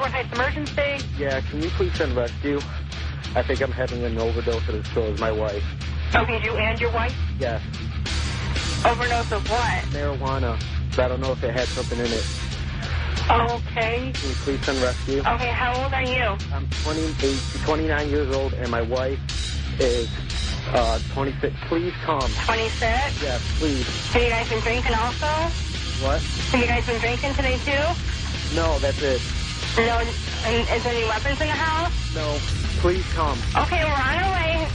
Heights Emergency? Yeah, can you please send rescue? I think I'm having an overdose and so is my wife. Okay, you and your wife? Yes. Overdose of what? Marijuana. I don't know if it had something in it. Okay. Can you please send rescue? Okay, how old are you? I'm 28, 29 years old and my wife is uh, 26. Please come. 26? Yes, please. Have you guys been drinking also? What? Have you guys been drinking today too? No, that's it. No, and is there any weapons in the house? No. Please come. Okay, we're on our way.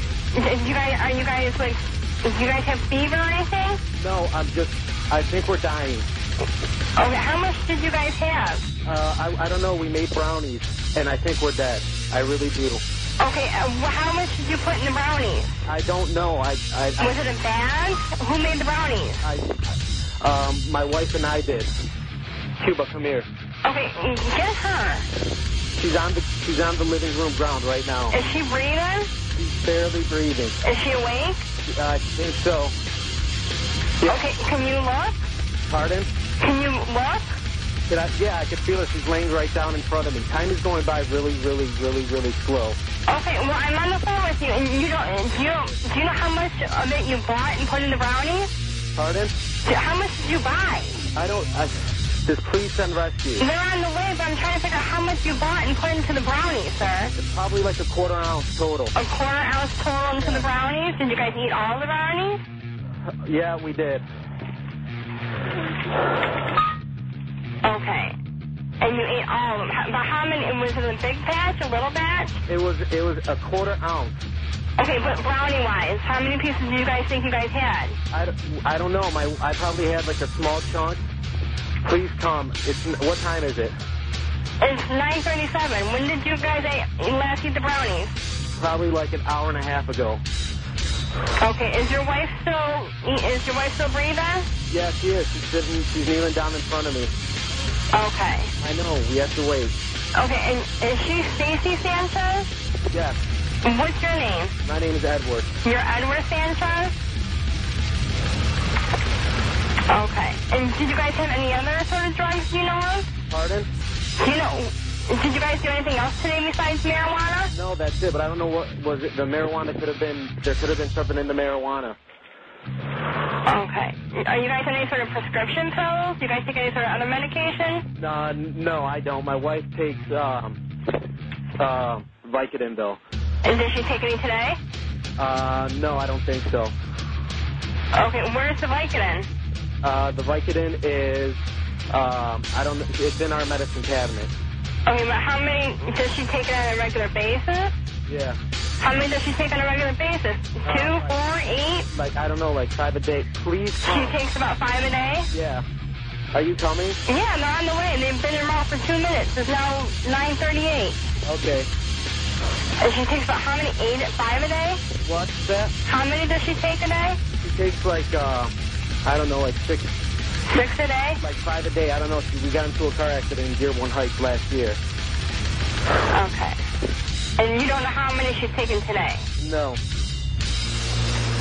You guys, are you guys like, do you guys have fever or anything? No, I'm just, I think we're dying. Okay, how much did you guys have? Uh, I, I don't know, we made brownies and I think we're dead. I really do. Okay, uh, how much did you put in the brownies? I don't know. I, I, Was it a bag? Who made the brownies? I, um, my wife and I did. Cuba, come here. Okay, get her. She's on the, she's on the living room ground right now. Is she breathing? She's barely breathing. Is she awake? Uh, I think so. Yeah. Okay, can you look? Pardon? Can you look? Did I, yeah, I can feel her. She's laying right down in front of me. Time is going by really, really, really, really slow. Okay, well, I'm on the phone with you, and you don't, do you, do you know how much of it you bought and put in the brownies? Pardon? How much did you buy? I don't, I, just please send rescue. They're on the way, but I'm trying to figure out how much you bought and put into the brownies, sir. It's probably like a quarter ounce total. A quarter ounce total into the brownies? Did you guys eat all the brownies? Yeah, we did. Okay. And you ate all of them. How- But how many? Was it a big batch, a little batch? It was, it was a quarter ounce. Okay, but brownie-wise, how many pieces do you guys think you guys had? I, don't- I don't know. My, I probably had like a small chunk. Please come. It's, what time is it? It's 9.37. When did you guys last eat the brownies? Probably like an hour and a half ago. Okay, is your wife still, is your wife still breathing? Yeah, she is. She's sitting, she's kneeling down in front of me. Okay. I know. We have to wait. Okay, and is she Stacy Sanchez? Yes. What's your name? My name is Edward. You're Edward Sanchez? Okay. And did you guys have any other sort of drugs you know of? Pardon? You know, did you guys do anything else today besides marijuana? No, that's it. But I don't know what was it. The marijuana could have been. There could have been something in the marijuana. Okay. Are you guys on any sort of prescription pills? Do you guys take any sort of other medication? Uh, no, I don't. My wife takes um, uh, Vicodin though. And did she take any today? Uh, no, I don't think so. Okay, where's the Vicodin? Uh, the Vicodin is. Um, I don't. It's in our medicine cabinet. Okay, but how many does she take it on a regular basis? Yeah. How many does she take on a regular basis? Two, four, eight? Like I don't know, like five a day. Please She takes about five a day? Yeah. Are you coming? Yeah, they're on the way. They've been in her mouth for two minutes. It's now 9.38. Okay. And she takes about how many? Eight, five a day? What's that? How many does she take a day? She takes like uh, I don't know, like six, Six a day? like five a day. I don't know. She, we got into a car accident in Dearborn Heights last year. Okay. And you don't know how many she's taken today? No.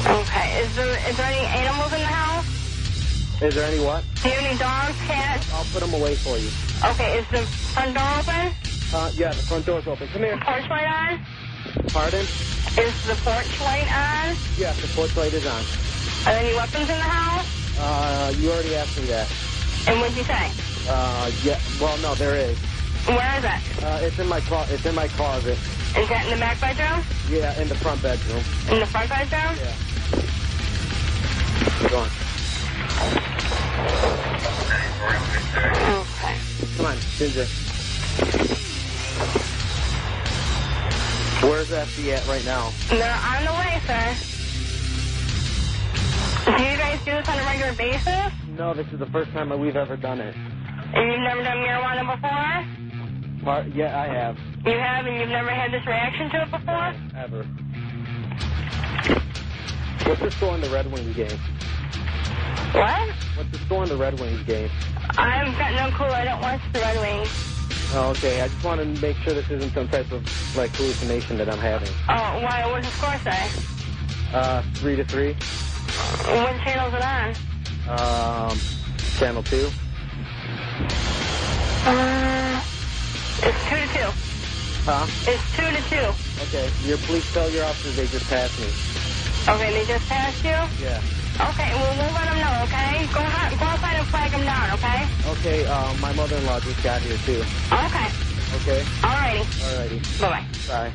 Okay. Is there is there any animals in the house? Is there any what? Do you have any dogs, cats? I'll put them away for you. Okay. Is the front door open? Uh, yeah, the front door's open. Come here. The Porch light on? Pardon? Is the porch light on? Yeah, the porch light is on. Are there any weapons in the house? Uh, you already asked me that. And what'd you say? Uh, yeah. Well, no, there is. Where is it? Uh, it's in my clo- It's in my closet. Is that in the back bedroom? Yeah, in the front bedroom. In the front bedroom? Yeah. Go on. Okay. Come on, Ginger. Where's FD at right now? They're on the way, sir. Do you guys do this on a regular basis? No, this is the first time that we've ever done it. And you've never done marijuana before? Part, yeah, I have. You have, and you've never had this reaction to it before? Ever. What's the score in the Red Wings game? What? What's the score in the Red Wings game? I've got no clue. I don't watch the Red Wings. Oh, okay. I just want to make sure this isn't some type of like hallucination that I'm having. Oh, why? What does the score say? Uh, three to three. What channel is it on? Um, channel two. Uh, It's two to two. Huh? It's two to two. Okay. Your police tell your officers they just passed me. Okay, they just passed you? Yeah. Okay, well, we'll let them know, okay? Go, out, go outside and flag them down, okay? Okay, uh, my mother-in-law just got here, too. Okay. Okay? Alrighty. Alrighty. Bye-bye. Bye.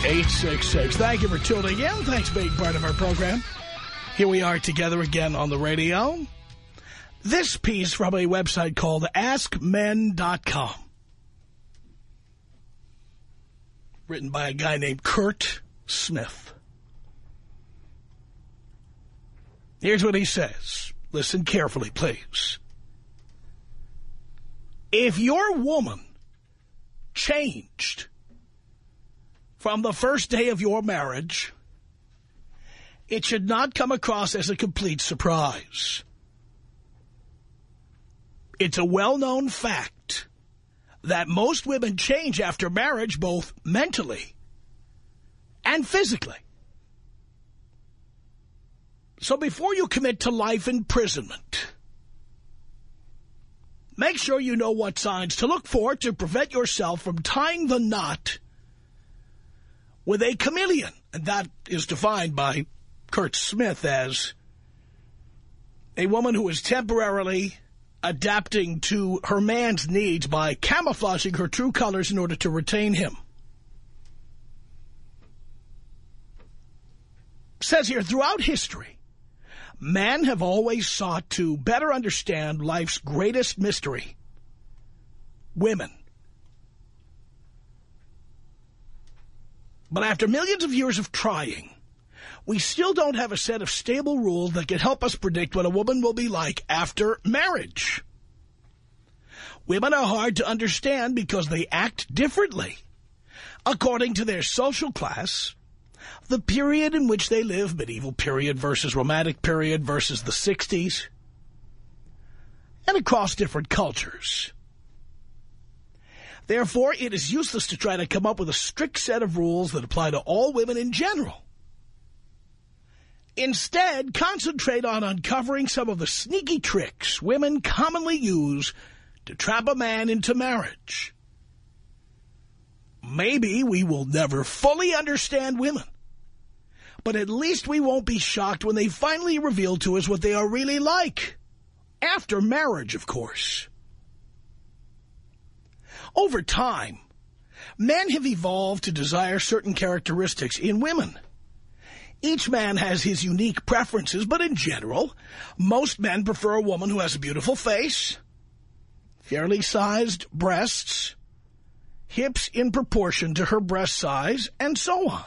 1-800-5800-866. Thank you for tuning in. Thanks for being part of our program. Here we are together again on the radio. This piece from a website called AskMen.com. Written by a guy named Kurt Smith. Here's what he says. Listen carefully, please. If your woman changed from the first day of your marriage, it should not come across as a complete surprise. It's a well-known fact that most women change after marriage both mentally and physically. So before you commit to life imprisonment, make sure you know what signs to look for to prevent yourself from tying the knot with a chameleon. And that is defined by Kurt Smith as a woman who is temporarily adapting to her man's needs by camouflaging her true colors in order to retain him. Says here, throughout history, men have always sought to better understand life's greatest mystery, women. But after millions of years of trying, we still don't have a set of stable rules that can help us predict what a woman will be like after marriage. Women are hard to understand because they act differently. According to their social class, the period in which they live, medieval period versus romantic period versus the 60s, and across different cultures. Therefore, it is useless to try to come up with a strict set of rules that apply to all women in general. Instead, concentrate on uncovering some of the sneaky tricks women commonly use to trap a man into marriage. Maybe we will never fully understand women, but at least we won't be shocked when they finally reveal to us what they are really like. After marriage, of course. Over time, men have evolved to desire certain characteristics in women. Each man has his unique preferences, but in general, most men prefer a woman who has a beautiful face, fairly sized breasts, hips in proportion to her breast size, and so on.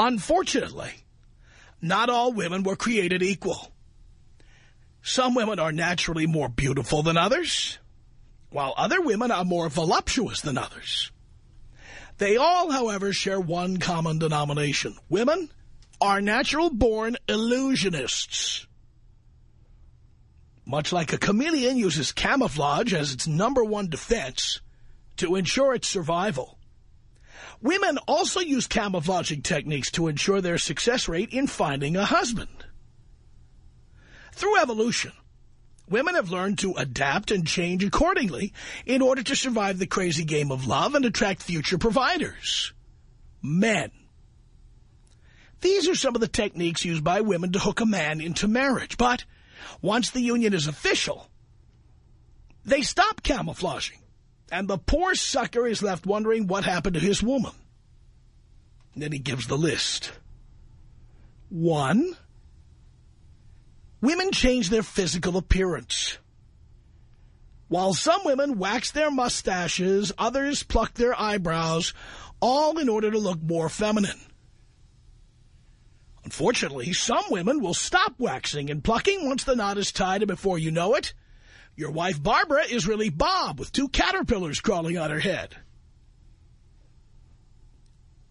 Unfortunately, not all women were created equal. Some women are naturally more beautiful than others, while other women are more voluptuous than others. They all, however, share one common denomination. Women are natural-born illusionists. Much like a chameleon uses camouflage as its number one defense to ensure its survival. Women also use camouflaging techniques to ensure their success rate in finding a husband. Through evolution, women have learned to adapt and change accordingly in order to survive the crazy game of love and attract future providers. Men. These are some of the techniques used by women to hook a man into marriage. But once the union is official, They stop camouflaging, and the poor sucker is left wondering what happened to his woman. And then he gives the list. One, women change their physical appearance. While some women wax their mustaches, others pluck their eyebrows, all in order to look more feminine. Unfortunately, some women will stop waxing and plucking once the knot is tied, and before you know it, your wife Barbara is really Bob with two caterpillars crawling on her head.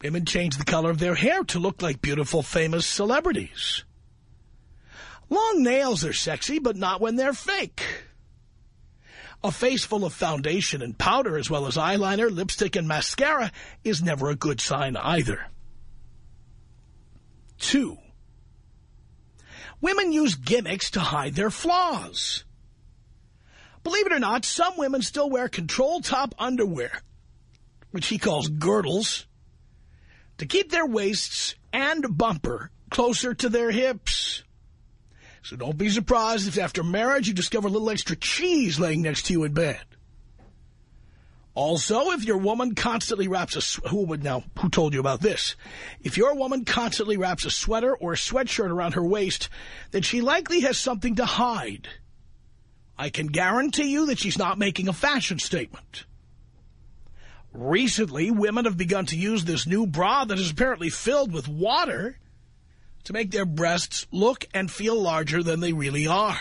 Women change the color of their hair to look like beautiful, famous celebrities. Long nails are sexy, but not when they're fake. A face full of foundation and powder, as well as eyeliner, lipstick, and mascara, is never a good sign either. Two, women use gimmicks to hide their flaws. Believe it or not, some women still wear control top underwear, which he calls girdles, to keep their waists and bumper closer to their hips. So don't be surprised if after marriage you discover a little extra cheese laying next to you in bed. Also, if your woman constantly wraps a... Who would now... Who told you about this? If your woman constantly wraps a sweater or a sweatshirt around her waist, then she likely has something to hide. I can guarantee you that she's not making a fashion statement. Recently, women have begun to use this new bra that is apparently filled with water to make their breasts look and feel larger than they really are.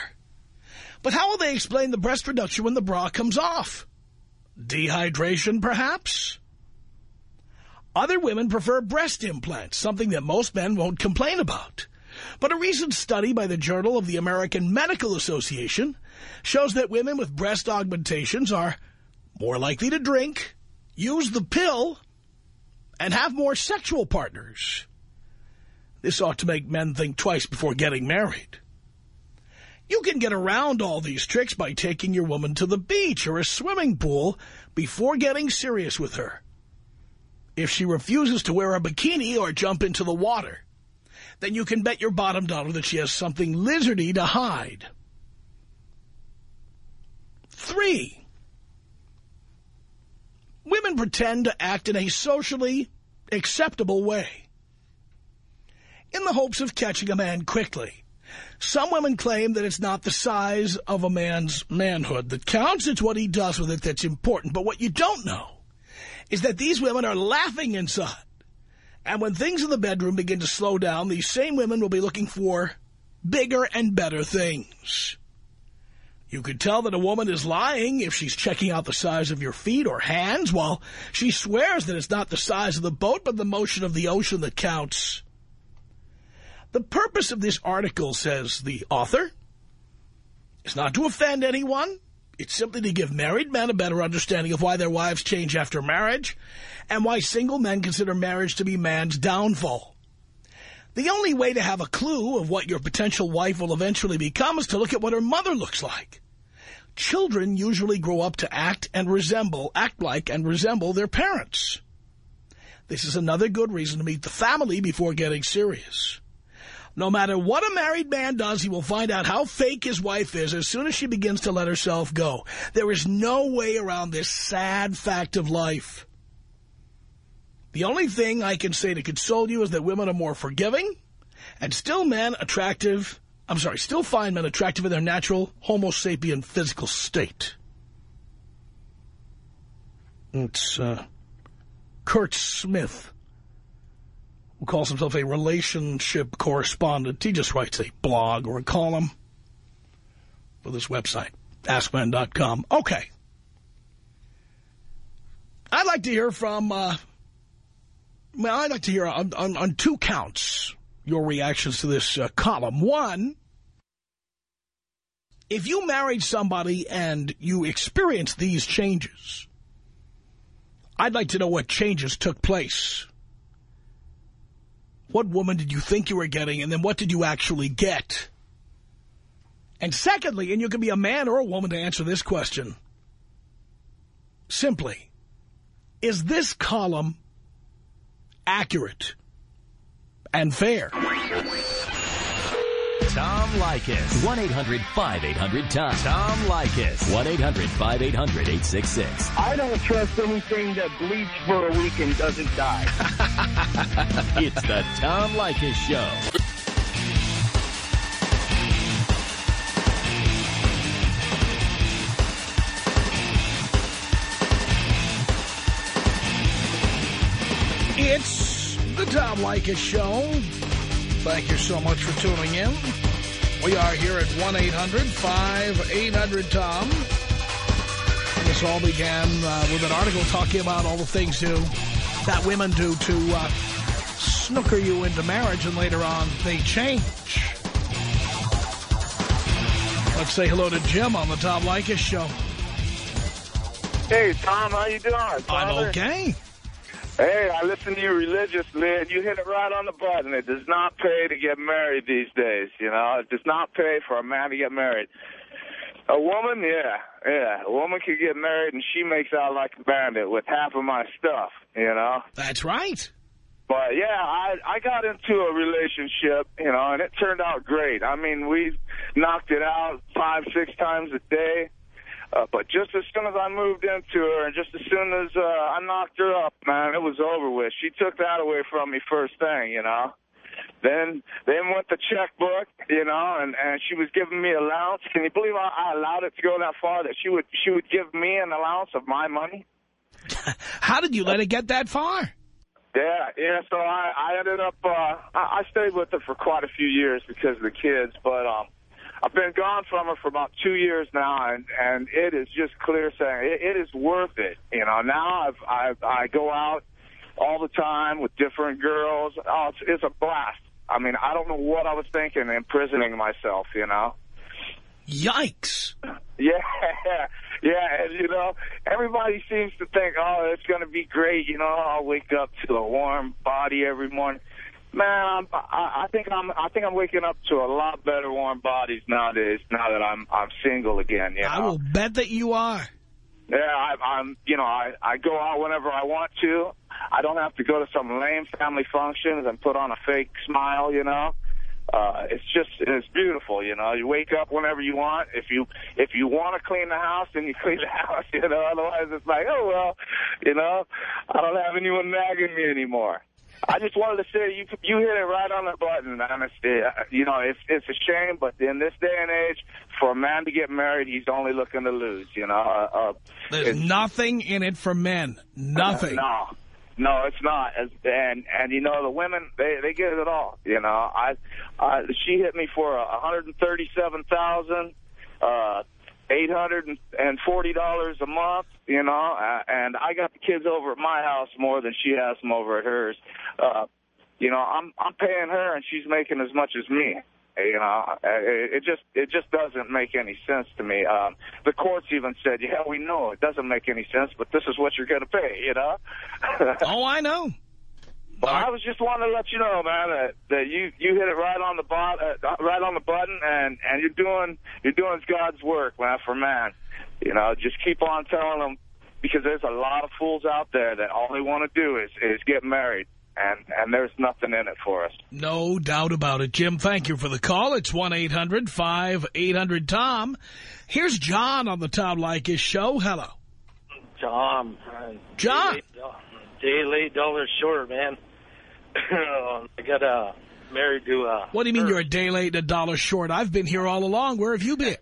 But how will they explain the breast reduction when the bra comes off? Dehydration, perhaps? Other women prefer breast implants, something that most men won't complain about. But a recent study by the Journal of the American Medical Association shows that women with breast augmentations are more likely to drink, use the pill, and have more sexual partners. This ought to make men think twice before getting married. You can get around all these tricks by taking your woman to the beach or a swimming pool before getting serious with her. If she refuses to wear a bikini or jump into the water, then you can bet your bottom dollar that she has something lizardy to hide. Three, women pretend to act in a socially acceptable way in the hopes of catching a man quickly. Some women claim that it's not the size of a man's manhood that counts. It's what he does with it that's important. But what you don't know is that these women are laughing inside. And when things in the bedroom begin to slow down, these same women will be looking for bigger and better things. You could tell that a woman is lying if she's checking out the size of your feet or hands while she swears that it's not the size of the boat but the motion of the ocean that counts. The purpose of this article, says the author, is not to offend anyone. It's simply to give married men a better understanding of why their wives change after marriage and why single men consider marriage to be man's downfall. The only way to have a clue of what your potential wife will eventually become is to look at what her mother looks like. Children usually grow up to act and resemble, act like and resemble their parents. This is another good reason to meet the family before getting serious. No matter what a married man does, he will find out how fake his wife is as soon as she begins to let herself go. There is no way around this sad fact of life. The only thing I can say to console you is that women are more forgiving and still men attractive, I'm sorry, still find men attractive in their natural homo sapien physical state. It's uh, Kurt Smith who calls himself a relationship correspondent. He just writes a blog or a column for this website, AskMen.com. Okay. I'd like to hear from, uh, well, I'd like to hear on, on, on two counts your reactions to this uh, column. One, if you married somebody and you experienced these changes, I'd like to know what changes took place what woman did you think you were getting, and then what did you actually get? And secondly, and you can be a man or a woman to answer this question, simply, is this column accurate and fair? Tom Leykis. 1-800-5800-TOM. Tom Leykis. 1-800-5800-866. I don't trust anything that bleeds for a week and doesn't die. It's the Tom Leykis Show. It's the Tom Leykis Show. Thank you so much for tuning in. We are here at 1-800-5800-TOM. This all began uh, with an article talking about all the things to, that women do to uh, snooker you into marriage, and later on they change. Let's say hello to Jim on the Tom Leykis Show. Hey, Tom, how you doing? I'm okay. Hey, I listen to you religiously, and you hit it right on the button. It does not pay to get married these days, you know. It does not pay for a man to get married. A woman, yeah, yeah. A woman can get married, and she makes out like a bandit with half of my stuff, you know. That's right. But, yeah, I, I got into a relationship, you know, and it turned out great. I mean, we knocked it out five, six times a day. Uh, but just as soon as I moved into her and just as soon as uh, I knocked her up, man, it was over with. She took that away from me first thing, you know. Then then went the checkbook, you know, and and she was giving me allowance. Can you believe I, I allowed it to go that far that she would she would give me an allowance of my money? How did you let it get that far? Yeah, yeah. So I I ended up uh, I, I stayed with her for quite a few years because of the kids, but um. I've been gone from her for about two years now, and and it is just clear saying it, it is worth it. You know, now I've I've I go out all the time with different girls. Oh, it's, it's a blast. I mean, I don't know what I was thinking, imprisoning myself. You know. Yikes. Yeah, yeah, and you know, everybody seems to think, oh, it's going to be great. You know, I'll wake up to a warm body every morning. Man, I'm, I, I think I'm. I think I'm waking up to a lot better warm bodies nowadays. Now that I'm I'm single again, you know. I will bet that you are. Yeah, I, I'm. You know, I I go out whenever I want to. I don't have to go to some lame family functions and put on a fake smile. You know, uh, it's just it's beautiful. You know, you wake up whenever you want. If you if you want to clean the house, then you clean the house. You know, otherwise it's like, oh well, you know, I don't have anyone nagging me anymore. I just wanted to say you you hit it right on the button, honestly. Uh, You know, it's it's a shame, but in this day and age, for a man to get married, he's only looking to lose. You know, uh, uh, There's nothing in it for men. Nothing. no, no, it's not. And and you know the women they they get it all. You know, I, I she hit me for a hundred and thirty seven thousand. Uh, eight hundred and forty dollars a month, you know, uh, and I got the kids over at my house more than she has them over at hers. Uh, you know, I'm I'm paying her and she's making as much as me. You know, uh, it, it just it just doesn't make any sense to me. Um, the courts even said, "Yeah, we know it doesn't make any sense, but this is what you're going to pay." You know. Oh, I know. But I was just wanting to let you know, man, that, that you you hit it right on the bot, uh, right on the button, and and you're doing you're doing God's work, man, for man. You know, just keep on telling them because there's a lot of fools out there that all they want to do is is get married, and and there's nothing in it for us. No doubt about it. Jim, thank you for the call. It's 1-800-5800-TOM. Here's John on the Tom Leykis show. Hello. Tom. John. Day late, day dollar short, man. I got uh, married to... Uh, What do you mean her. you're a day late and a dollar short? I've been here all along. Where have you been?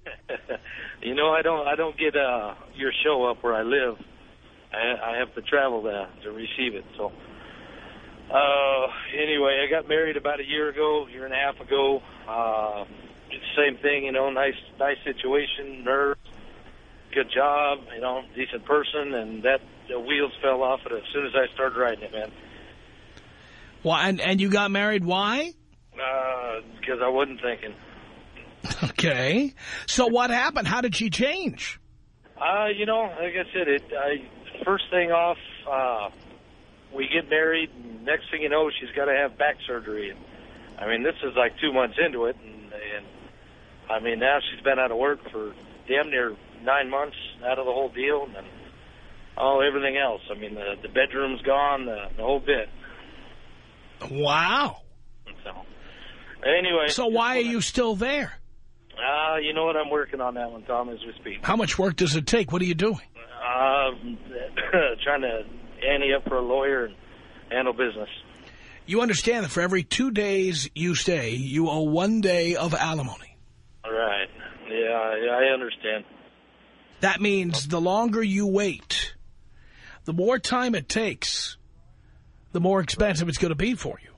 you know, I don't I don't get uh, your show up where I live. I, I have to travel to, to receive it, so... Uh, anyway, I got married about a year ago, year and a half ago. Uh, same thing, you know, nice, nice situation, nerves, good job, you know, decent person, and that the wheels fell off it as soon as I started riding it, man. Why? And, and you got married. Why? Uh, because I wasn't thinking. Okay. So what happened? How did she change? Uh, you know, like I said, it. I first thing off, uh, we get married. And next thing you know, she's got to have back surgery. And, I mean, this is like two months into it, and, and I mean now she's been out of work for damn near nine months out of the whole deal, and then, oh, everything else. I mean, the the bedroom's gone, the, the whole bit. Wow. So, Anyway. So why are you still there? Uh, you know what? I'm working on that one, Tom, as we speak. How much work does it take? What are you doing? Uh, trying to ante up for a lawyer and handle business. You understand that for every two days you stay, you owe one day of alimony. Right. Yeah, yeah, I understand. That means the longer you wait, the more time it takes, the more expensive it's going to be for you.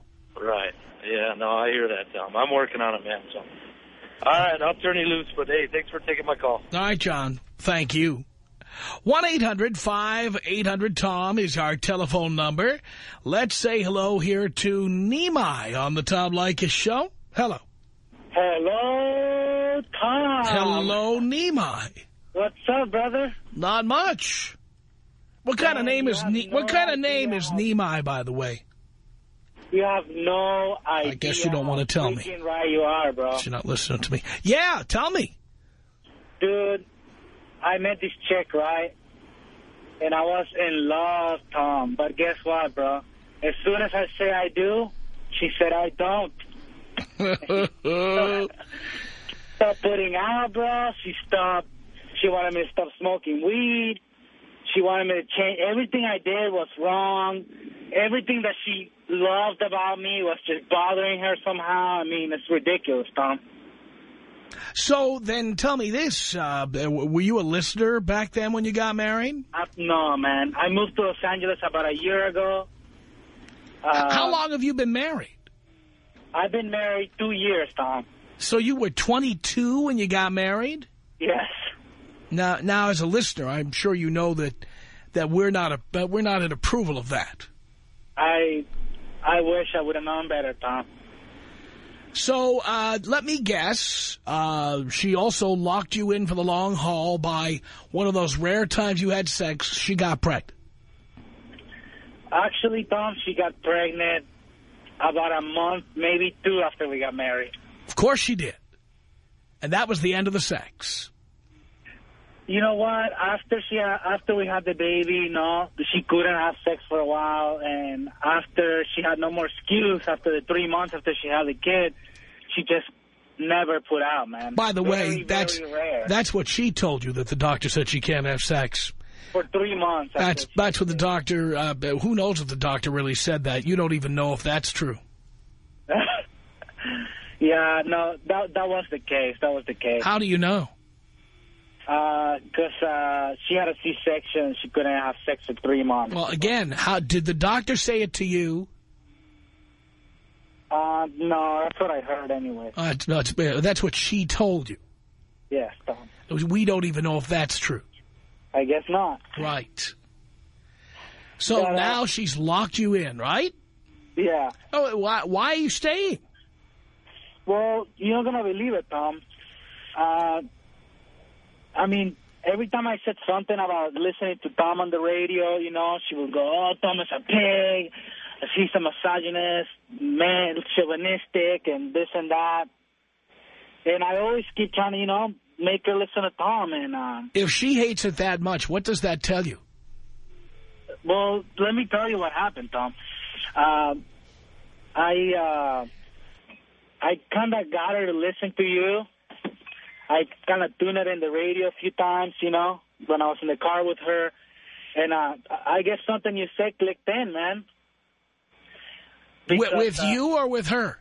Right. Yeah, no, I hear that, Tom. I'm working on it, man. So, all right, I'll turn you loose. But hey, thanks for taking my call. All right, John. Thank you. 1-800-5800-TOM is our telephone number. Let's say hello here to Nimai on the Tom Leykis show. Hello. Hello, Tom. Hello, Nimai. What's up, brother? Not much. What kind of name is ne no What kind of name idea. is Nimai, by the way? You have no idea. I guess you don't wanna tell me. right you are, bro. You're not listening to me. Yeah, tell me. Dude, I met this chick, right? And I was in love, Tom. But guess what, bro? As soon as I say I do, she said I don't. Stop putting out, bro. She stopped. She wanted me to stop smoking weed. She wanted me to change. Everything I did was wrong. Everything that she loved about me was just bothering her somehow. I mean, it's ridiculous, Tom. so then tell me this. Uh, were you a listener back then when you got married? I, no, man. I moved to Los Angeles about a year ago. Uh, How long have you been married? I've been married two years, Tom. So you were 22 when you got married? Yes. Now, now as a listener, I'm sure you know that that we're not a we're not in approval of that. I I wish I would have known better, Tom. So uh, let me guess. Uh, she also locked you in for the long haul by one of those rare times you had sex. She got pregnant. Actually, Tom, she got pregnant about a month, maybe two after we got married. Of course she did. And that was the end of the sex. You know what? After she after we had the baby, no, she couldn't have sex for a while, and after she had no more excuse after the three months after she had the kid, she just never put out, man. By the Very, way, that's that's what she told you, that the doctor said she can't have sex. for three months. after That's that's what the doctor, uh, who knows if the doctor really said that. You don't even know if that's true. yeah, no, that that was the case. That was the case. How do you know? Because uh, she had a C-section. She couldn't have sex for three months. Well, again, how did the doctor say it to you? Uh, no, that's what I heard anyway. Uh, it's, no, it's, that's what she told you. Yes, Tom. We don't even know if that's true. I guess not. Right. So Yeah, now she's locked you in, right? Yeah. Oh, why, why are you staying? Well, you're not going to believe it, Tom. Uh, I mean, every time I said something about listening to Tom on the radio, you know, she would go, oh, Tom is a pig. He's a misogynist, man, chauvinistic, and this and that. And I always keep trying to, you know, make her listen to Tom. And, uh, If she hates it that much, what does that tell you? well, let me tell you what happened, Tom. Uh, I, uh, I kind of got her to listen to you. I kind of tuned it in the radio a few times, you know, when I was in the car with her. And uh, I guess something you said clicked in, man. With, Because, with uh, you or with her?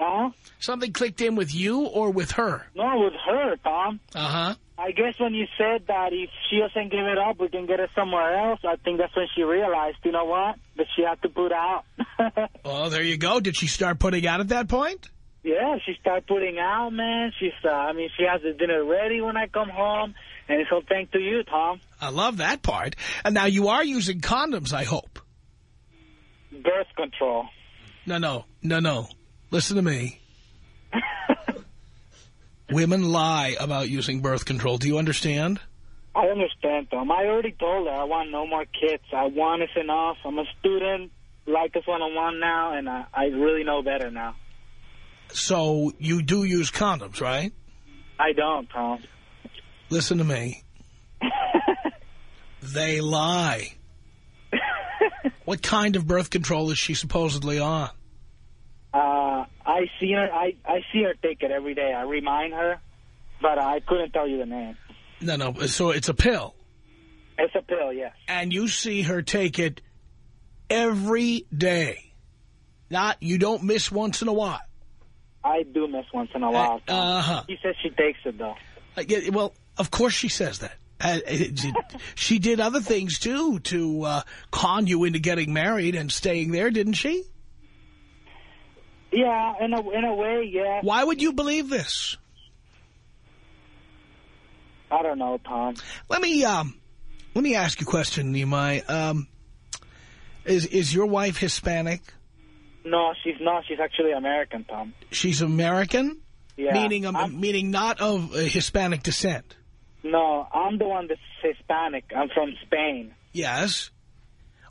Huh? Something clicked in with you or with her? No, with her, Tom. Uh-huh. I guess when you said that if she doesn't give it up, we can get it somewhere else, I think that's when she realized, you know what, that she had to put out. Oh, there you go. Did she start putting out at that point? Yeah, she started putting out, man. She's, uh, I mean, she has the dinner ready when I come home, and it's all thanks to you, Tom. I love that part. And now you are using condoms, I hope. Birth control. No, no, no, no. Listen to me. Women lie about using birth control. Do you understand? I understand, Tom. I already told her I want no more kids. I want is enough. I'm a student. Like us one-on-one now, and I, I really know better now. So you do use condoms, right? I don't, Tom. Listen to me. They lie. What kind of birth control is she supposedly on? Uh, I see her. I I see her take it every day. I remind her, but I couldn't tell you the name. No, no. So it's a pill. It's a pill, yes. And you see her take it every day. Not, you don't miss once in a while. I do miss once in a while. Uh-huh. She says she takes it, though. Uh, yeah, well, of course she says that. Uh, it- she did other things, too, to uh, con you into getting married and staying there, didn't she? Yeah, in a, in a way, yeah. Why would you believe this? I don't know, Tom. Let me um, let me ask you a question, Nimai. Um, is is your wife Hispanic? No, she's not. She's actually American, Tom. She's American, Yeah. meaning um, meaning not of uh, Hispanic descent. No, I'm the one that's Hispanic. I'm from Spain. Yes.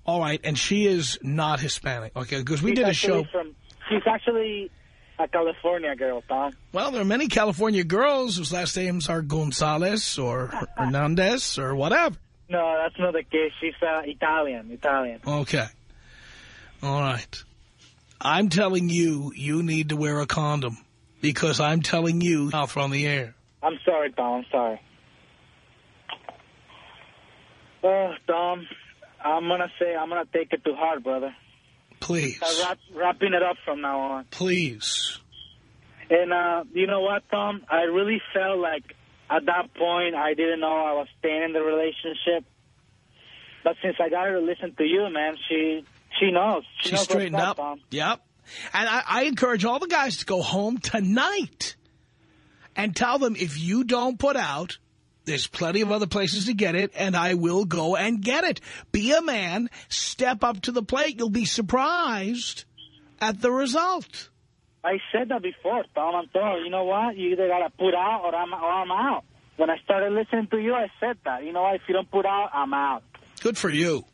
All right, and she is not Hispanic. Okay, because we she's did a show. From, she's actually a California girl, Tom. Well, there are many California girls whose last names are Gonzalez or Hernandez or whatever. No, that's not the case. She's uh, Italian. Italian. Okay. All right. I'm telling you, you need to wear a condom because I'm telling you mouth on the air. I'm sorry, Tom. I'm sorry. Oh, Tom, I'm gonna say I'm gonna take it to heart, brother. Please. Wrap, wrapping it up from now on. Please. And uh, you know what, Tom? I really felt like at that point I didn't know I was staying in the relationship. But since I got her to listen to you, man, she she knows. She She knows straightened up. Yep. And I, I encourage all the guys to go home tonight and tell them if you don't put out, there's plenty of other places to get it, and I will go and get it. Be a man. Step up to the plate. You'll be surprised at the result. I said that before, Tom. I'm telling you, you know what? You either gotta put out or I'm or I'm out. When I started listening to you, I said that. You know what? If you don't put out, I'm out. Good for you.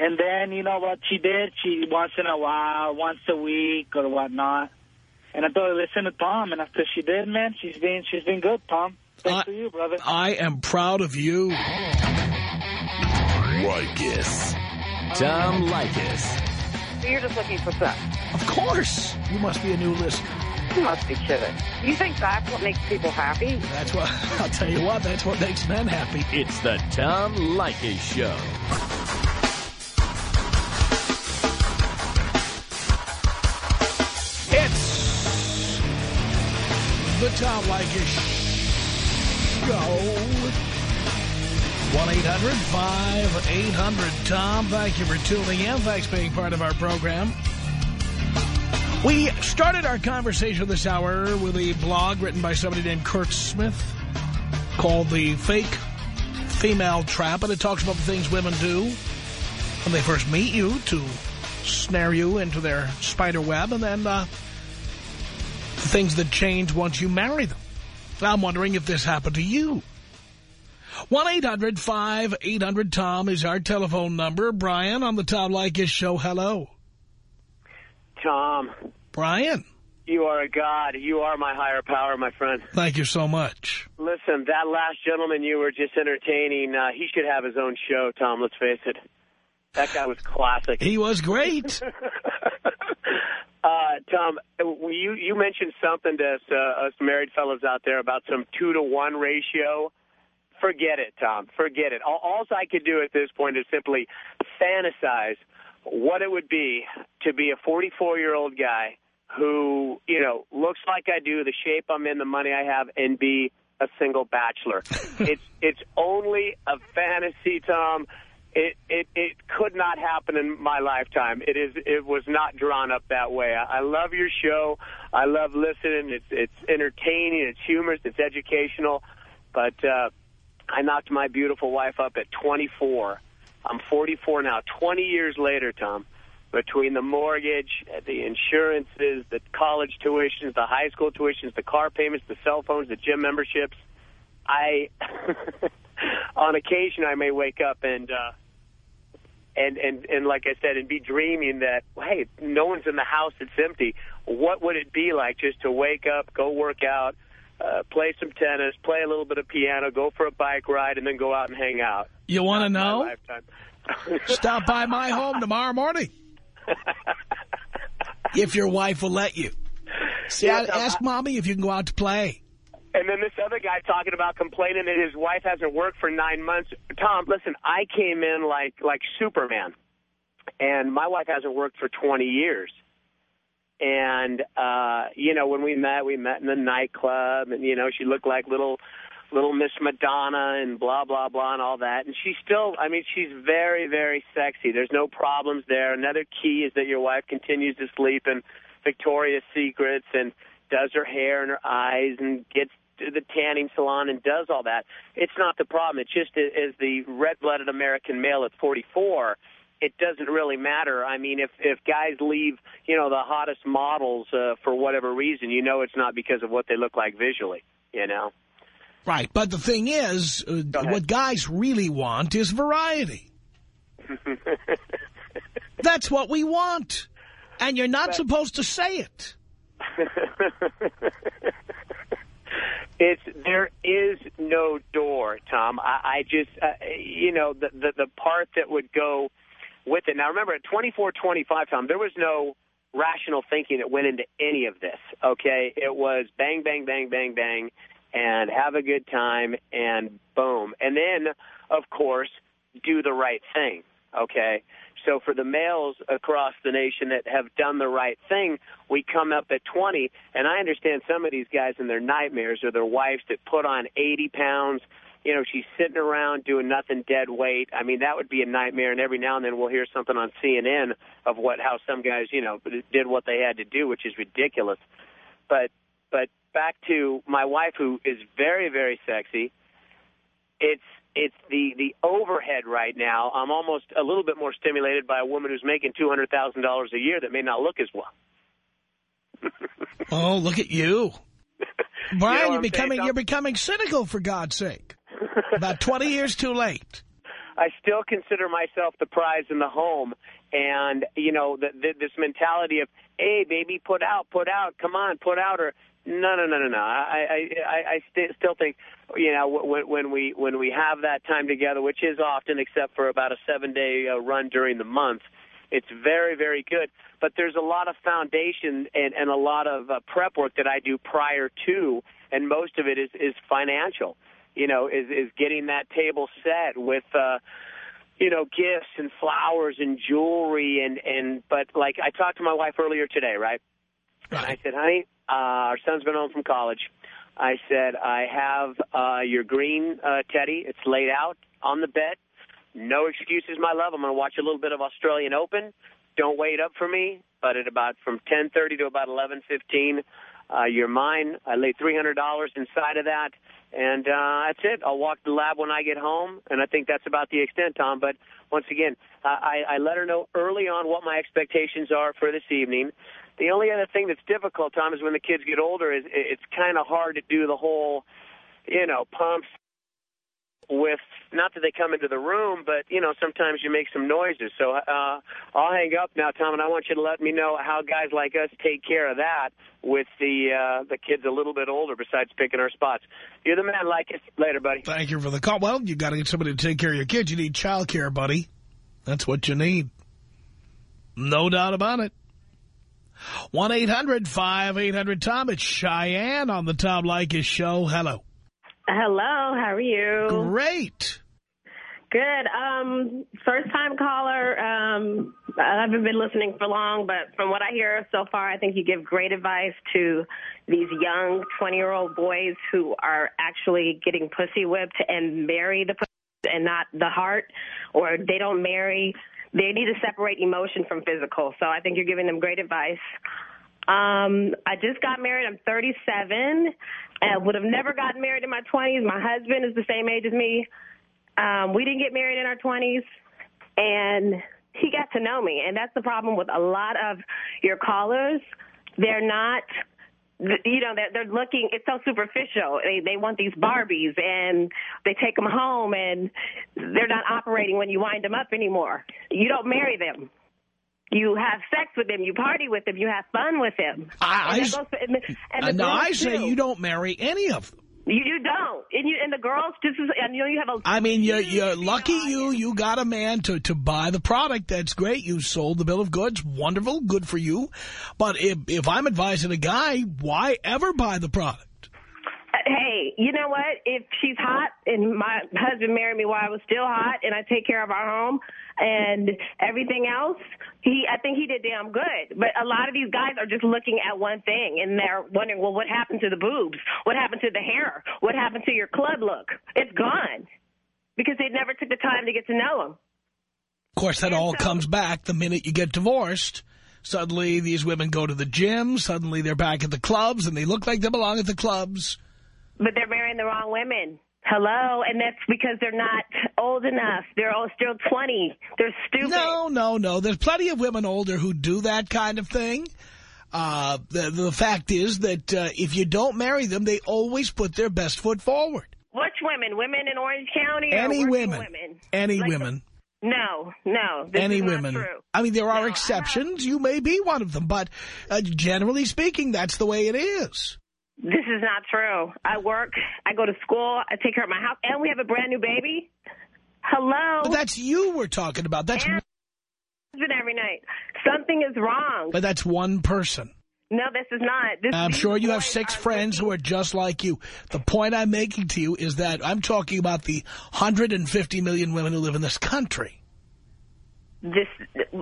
And then, you know what she did? She, once in a while, once a week or whatnot. And I told her, listen to Tom. And after she did, man, she's been, she's been good, Tom. Thanks I- to you, brother. I am proud of you. Leykis. Tom Leykis. So you're just looking for sex. Of course. You must be a new listener. You must be kidding. You think that's what makes people happy? That's what, I'll tell you what, that's what makes men happy. It's the Tom Leykis Show. The Tom Leykis Show. 1-800-5800-TOM. Thank you for tuning in. Thanks for being part of our program. We started our conversation this hour with a blog written by somebody named Kurt Smith called The Fake Female Trap, and it talks about the things women do when they first meet you to snare you into their spider web, and then uh, the things that change once you marry them. I'm wondering if this happened to you. 1-800-5800-TOM is our telephone number. Brian on the Tom Leykis Show. Hello. Tom, Brian, you are a god. You are my higher power, my friend. thank you so much. Listen, that last gentleman you were just entertaining, uh, he should have his own show, Tom, let's face it. That guy was classic. He was great. Uh, Tom, you you mentioned something to us, uh, us married fellows out there about some two to one ratio. Forget it, Tom. Forget it. All, all I could do at this point is simply fantasize what it would be to be a 44 year old guy who you know looks like I do, the shape I'm in, the money I have, and be a single bachelor. it's it's only a fantasy, Tom. It, it it could not happen in my lifetime. It is it was not drawn up that way. I, I love your show. I love listening. It's it's entertaining. It's humorous. It's educational. But uh, I knocked my beautiful wife up at 24. I'm 44 now. 20 years later, Tom, between the mortgage, the insurances, the college tuitions, the high school tuitions, the car payments, the cell phones, the gym memberships, I, on occasion, I may wake up and, uh, and, and, and like I said, and be dreaming that, hey, no one's in the house, it's empty. What would it be like just to wake up, go work out, uh, play some tennis, play a little bit of piano, go for a bike ride, and then go out and hang out? You want to know? Stop by my home tomorrow morning. if your wife will let you. See, Yeah, I- ask mommy if you can go out to play. And then this other guy talking about complaining that his wife hasn't worked for nine months. Tom, listen, I came in like like Superman, and my wife hasn't worked for 20 years. And uh, you know, when we met, we met in the nightclub, and you know, she looked like little little Miss Madonna and blah blah blah and all that. And she's still, I mean, she's very very sexy. There's no problems there. Another key is that your wife continues to sleep in Victoria's Secrets and does her hair and her eyes and gets the tanning salon and does all that. It's not the problem. It's just as the red-blooded American male at 44, it doesn't really matter. I mean, if if guys leave, you know, the hottest models uh, for whatever reason, you know, it's not because of what they look like visually. You know. Right, but the thing is, uh, what guys really want is variety. That's what we want. And you're not supposed to say it. it's there is no door, Tom. I, I just, uh, you know, the, the the part that would go with it. Now, remember, at twenty four twenty five, Tom, there was no rational thinking that went into any of this. Okay, it was bang, bang, bang, bang, bang, and have a good time, and boom, and then, of course, do the right thing. Okay. So for the males across the nation that have done the right thing, we come up at 20, and I understand some of these guys in their nightmares are their wives that put on 80 pounds. You know, she's sitting around doing nothing dead weight. I mean, that would be a nightmare. And every now and then we'll hear something on CNN of what how some guys, you know, did what they had to do, which is ridiculous. But but back to my wife, who is very very sexy. It's it's the the overhead right now. I'm almost a little bit more stimulated by a woman who's making two hundred thousand dollars a year that may not look as well. Oh, look at you. Brian, you're I'm becoming saying, you're becoming cynical for God's sake. About 20 years too late. I still consider myself the prize in the home, and you know the, the, this mentality of, "Hey, baby, put out, put out, come on, put out," or no, no, no, no, no. I I I, I st- still think, you know, when when we when we have that time together, which is often, except for about a seven day uh, run during the month, it's very very good. But there's a lot of foundation and and a lot of uh, prep work that I do prior to, and most of it is is financial. You know, is is getting that table set with. uh you know, gifts and flowers and jewelry and and but like I talked to my wife earlier today, right? And I said, honey, uh, our son's been home from college. I said, I have uh, your green uh, teddy. It's laid out on the bed. No excuses, my love. I'm going to watch a little bit of Australian Open. Don't wait up for me. But at about from 10:30 to about 11:15, uh, you're mine. I lay $300 inside of that, and uh, that's it. I'll walk the lab when I get home, and I think that's about the extent, Tom. But once again, I, I let her know early on what my expectations are for this evening. The only other thing that's difficult, Tom, is when the kids get older, is it's kind of hard to do the whole, you know, pumps with not that they come into the room, but you know sometimes you make some noises. So uh, I'll hang up now, Tom, and I want you to let me know how guys like us take care of that with the uh, the kids a little bit older. Besides picking our spots, you're the man. Like it later, buddy. Thank you for the call. Well, you got to get somebody to take care of your kids. You need child care, buddy. That's what you need. No doubt about it. 1-800-5800-TOM. It's Cheyenne on the Tom Leykis show. Hello. Hello, how are you? Great. Good. Um, first time caller. Um, I haven't been listening for long, but from what I hear so far, I think you give great advice to these young 20 year old boys who are actually getting pussy whipped and marry the pussy and not the heart, or they don't marry. They need to separate emotion from physical. So I think you're giving them great advice. Um, I just got married. I'm 37. and would have never gotten married in my 20s. My husband is the same age as me. Um, we didn't get married in our 20s, and he got to know me. And that's the problem with a lot of your callers. They're not, you know, they're, they're looking, it's so superficial. They, they want these Barbies, and they take them home, and they're not operating when you wind them up anymore. You don't marry them. You have sex with them. You party with them. You have fun with them. I, And that for- and- and the Uh, no, I say too. you don't marry any of them. You, you don't. And, you, and the girls, this is, and you know, you have a... I mean, you're, you're lucky you. You got a man to, to buy the product. That's great. You sold the bill of goods. Wonderful. Good for you. But if, if I'm advising a guy, why ever buy the product? Hey, you know what? If she's hot and my husband married me while I was still hot and I take care of our home and everything else, he I think he did damn good. But a lot of these guys are just looking at one thing and they're wondering, well, what happened to the boobs? What happened to the hair? What happened to your club look? It's gone because they never took the time to get to know him. Of course, that all comes back the minute you get divorced. Suddenly, these women go to the gym. Suddenly, they're back at the clubs, and they look like they belong at the clubs. But they're marrying the wrong women. Hello, and that's because they're not old enough. They're all still 20. They're stupid. No, no, no. There's plenty of women older who do that kind of thing. Uh, the, the fact is that uh, if you don't marry them, they always put their best foot forward. Which women? Women in Orange County? Any or women. women? Any Like women. no, no. Any women. True. I mean, there are exceptions. You may be one of them. But uh, generally speaking, that's the way it is. This is not true. I work, I go to school, I take care of my house, and we have a brand new baby. Hello. But that's you we're talking about. That's And husband every night. Something is wrong. But that's one person. No, this is not. This, I'm sure you have six uh, friends who are just like you. The point I'm making to you is that I'm talking about the 150 million women who live in this country. This,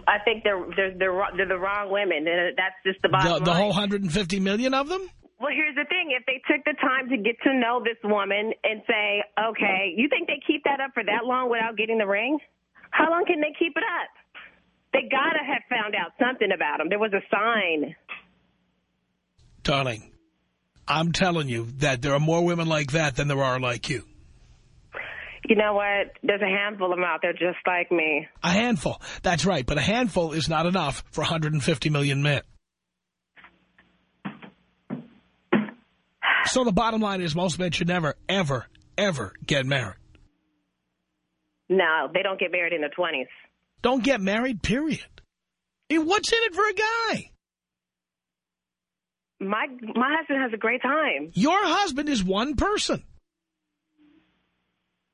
I think they're they're they're, they're the wrong women, and that's just the bottom The, the whole 150 million of them? Well, here's the thing. If they took the time to get to know this woman and say, okay, you think they keep that up for that long without getting the ring? How long can they keep it up? They got to have found out something about him. There was a sign. Darling, I'm telling you that there are more women like that than there are like you. You know what? There's a handful of them out there just like me. A handful. That's right. But a handful is not enough for 150 million men. So the bottom line is most men should never, ever, ever get married. No, they don't get married in their 20s. Don't get married, period. Mean, what's in it for a guy? My my husband has a great time. Your husband is one person.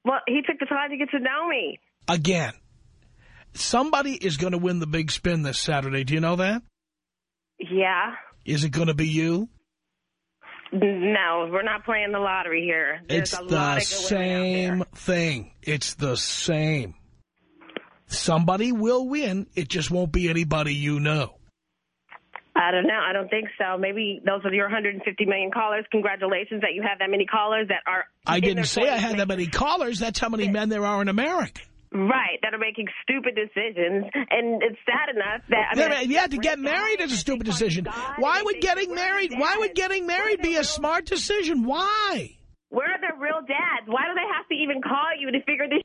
Well, he took the time to get to know me. Again, somebody is going to win the big spin this Saturday. Do you know that? Yeah. Is it going to be you? No, we're not playing the lottery here. There's It's a lot the of good women out same thing. It's the same. Somebody will win. It just won't be anybody you know. I don't know. I don't think so. Maybe those are your 150 million callers. Congratulations that you have that many callers that are. I didn't say I had that many callers. That's how many men there are in America. Right, that are making stupid decisions, and it's sad enough that I mean, Yeah, but yeah, to get married is a stupid decision. Why would getting married? Why would getting married be a smart decision? Why? where are the real dads? Why do they have to even call you to figure this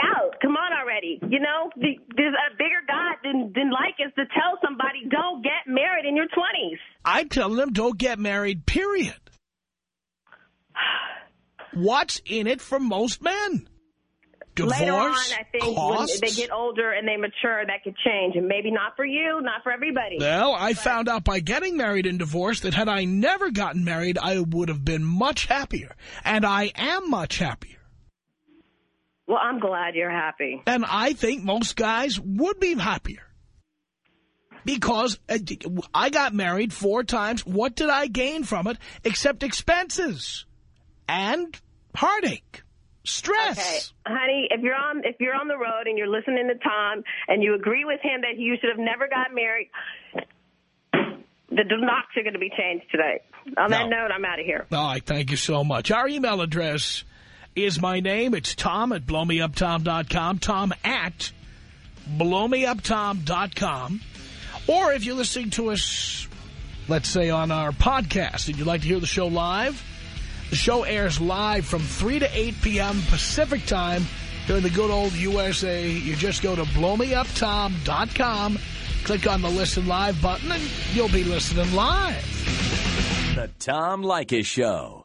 out? Come on already. You know, the- there's a bigger God than than Leykis to tell somebody don't get married in your 20s. I tell them don't get married. Period. What's in it for most men? Divorce, Later on, I think costs. when they get older and they mature, that could change, and maybe not for you, not for everybody. Well, I found out by getting married and divorced that had I never gotten married, I would have been much happier. And I am much happier. Well, I'm glad you're happy. And I think most guys would be happier. Because uh, I got married four times. What did I gain from it except expenses and heartache, stress? Okay, honey, if you're on if you're on the road and you're listening to Tom and you agree with him that you should have never got married, the knocks are going to be changed today. On that note, I'm out of here. All right, thank you so much. Our email address is my name. It's Tom at blowmeuptom.com. Tom at blowmeuptom.com. Or if you're listening to us, let's say on our podcast, and you'd like to hear the show live, the show airs live from 3 to 8 p.m. Pacific time in the good old USA. You just go to blowmeuptom.com, click on the Listen Live button, and you'll be listening live. The Tom Leykis Show.